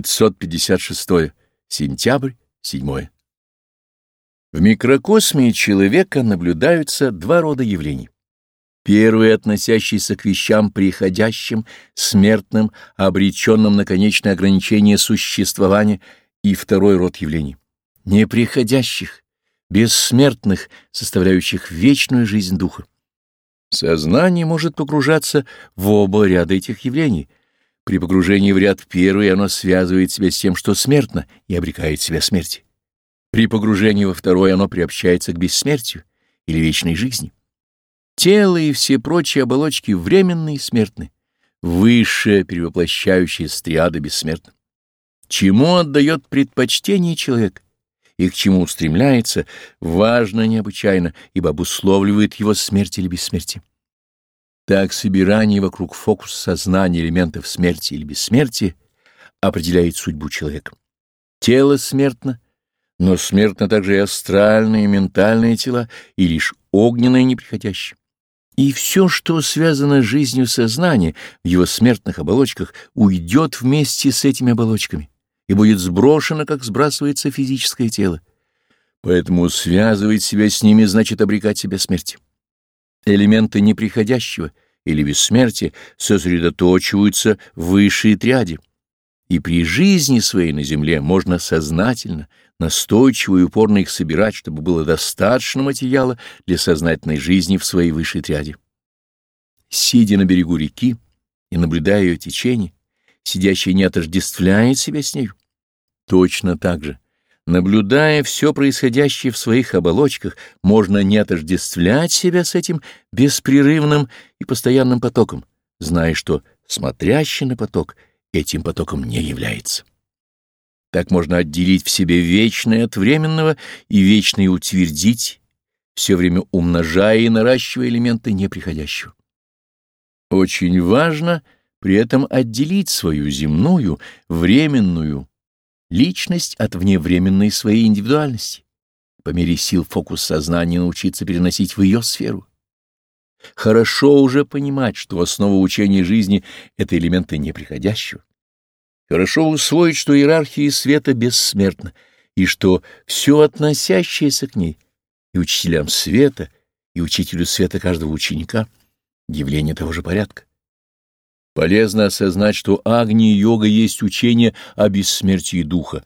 556. Сентябрь, 7. В микрокосме человека наблюдаются два рода явлений. Первый, относящийся к вещам приходящим, смертным, обреченным на конечное ограничение существования, и второй род явлений — неприходящих, бессмертных, составляющих вечную жизнь духа. Сознание может погружаться в оба ряда этих явлений. При погружении в ряд первый оно связывает себя с тем, что смертно, и обрекает себя смерти. При погружении во второй оно приобщается к бессмертию или вечной жизни. Тело и все прочие оболочки временные и смертны, высшее перевоплощающее стриады бессмертны. Чему отдает предпочтение человек и к чему устремляется, важно необычайно, ибо обусловливает его смерть или бессмертие. Так собирание вокруг фокуса сознания элементов смерти или бессмертия определяет судьбу человека. Тело смертно, но смертно также и астральные и ментальные тела, и лишь огненное неприходящее. И все, что связано с жизнью сознания в его смертных оболочках, уйдет вместе с этими оболочками и будет сброшено, как сбрасывается физическое тело. Поэтому связывать себя с ними значит обрекать себя смерти. Элементы неприходящего или бессмертия сосредоточиваются в высшей триаде, и при жизни своей на земле можно сознательно, настойчиво и упорно их собирать, чтобы было достаточно материала для сознательной жизни в своей высшей триаде. Сидя на берегу реки и наблюдая ее течение, сидящий не отождествляет себя с нею. Точно так же, наблюдая все происходящее в своих оболочках, можно не отождествлять себя с этим беспрерывным и постоянным потоком, зная, что смотрящий на поток этим потоком не является. Так можно отделить в себе вечное от временного и вечное утвердить, все время умножая и наращивая элементы неприходящего. Очень важно при этом отделить свою земную, временную личность от вневременной своей индивидуальности, по мере сил фокус сознания научиться переносить в ее сферу. Хорошо уже понимать, что основа учения жизни — это элементы неприходящего. Хорошо усвоить, что иерархия света бессмертна, и что все относящееся к ней, и учителям света, и учителю света каждого ученика — явление того же порядка. Полезно осознать, что Агни-йога есть учение о бессмертии духа.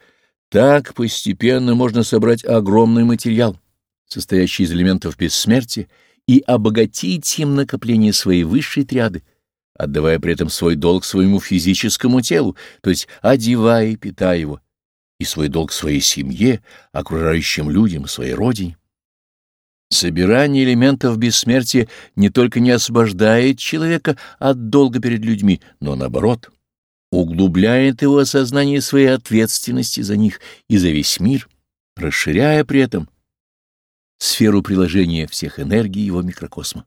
Так постепенно можно собрать огромный материал, состоящий из элементов бессмертия, и обогатить им накопление своей высшей триады, отдавая при этом свой долг своему физическому телу, то есть одевая и питая его, и свой долг своей семье, окружающим людям, своей родине. Собирание элементов бессмертия не только не освобождает человека от долга перед людьми, но наоборот, углубляет его осознание своей ответственности за них и за весь мир, расширяя при этом сферу приложения всех энергий его микрокосма.